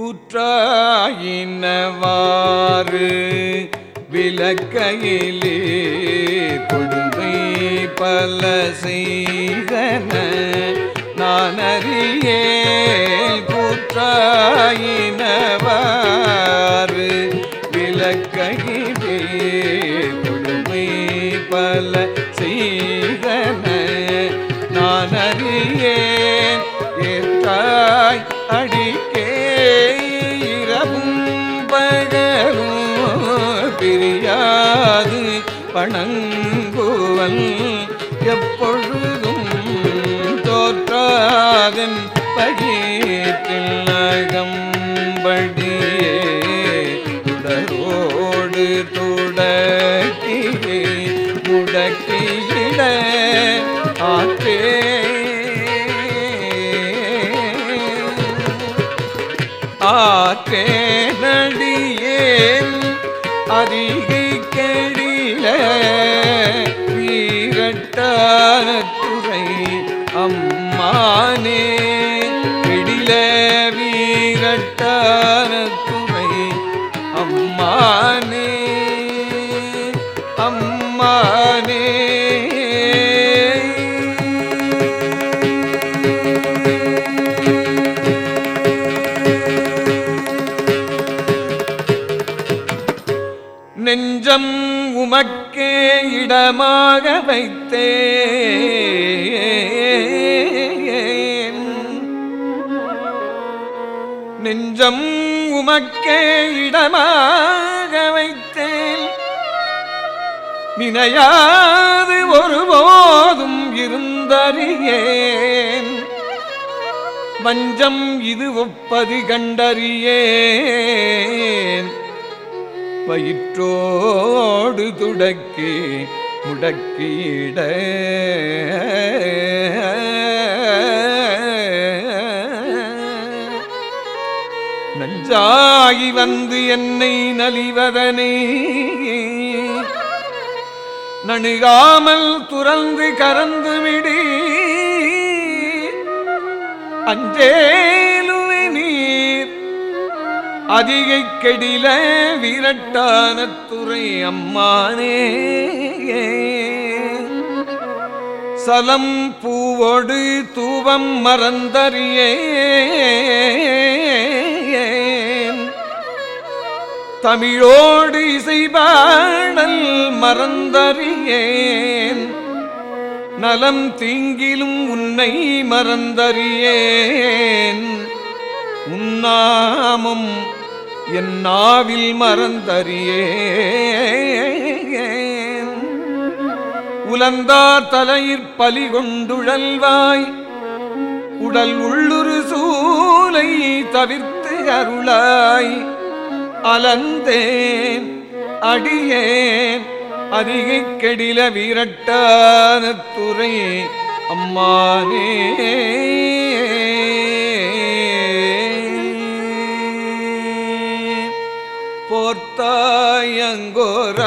குற்றாயினவாறு விளக்கையிலே கொடுமை பல செய்தன. நான் அறியே கூற்றாயினவாறு பணங்குவல் எப்பொழுதும் தோற்றாதன் பகீட்டில் அகம்படியே உடரோடு தொடக்கி முடக்கியிட ஆற்றே. ஆற்றே நடியேன் அதிகே அம்மானே பிடில வீரட்டான துணை அம்மானே அம்மானே. நெஞ்சம் உமக்கே இடமாக வைத்தே. நெஞ்சம் உமக்கே இடமாக வைத்தேன். நினையாது ஒருபோதும் இருந்தறியேன். வஞ்சம் இது ஒப்பது கண்டறியேன். பயிற்றோடு துடக்கி முடக்கிட நஞ்சாகி வந்து என்னை நலிவதனே. நணுகாமல் துறந்து கறந்து விடி. அஞ்சேலுவே நீர். அதிகை கெடில வீரட்டான துறை அம்மானே. சலம் பூவோடு தூவம் மறந்தறியே. தமிழோடு இசைபாடல் மறந்தறியேன். நலம் தீங்கிலும் உன்னை மறந்தறியேன். உன்னாமம் என் நாவில் மறந்தறியேன். உலந்தார் தலையிற் பலி கொண்டுழல்வாய் உடல் உள்ளுரு சூலை தவிர்த்து அருளாய். அலந்தேன் அடியேன் அருகை கெடில வீரட்டான துறை அம்மானே.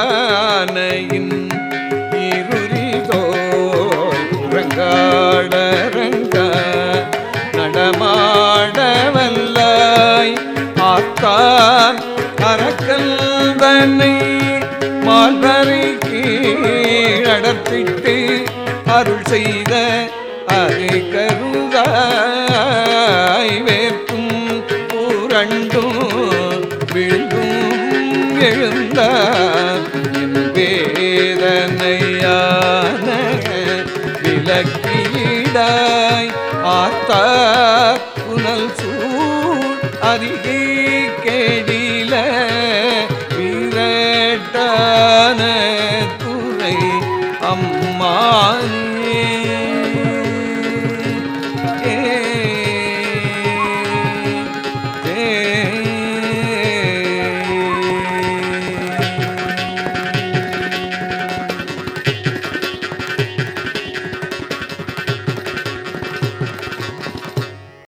போர்த்தாயங்கோரானையின் இருரிதோய் உறங்காடரங்க கீழடத்திட்டு அருள் செய்த அதை கருதாய் வேர்க்கும் பூரண்டும் விழுந்தும் எழுந்தார். என் வேதனையான விலக்கீடாய் ஆத்தா புனல் சூழ் அருகே வீரட்டான துறை அம்மானே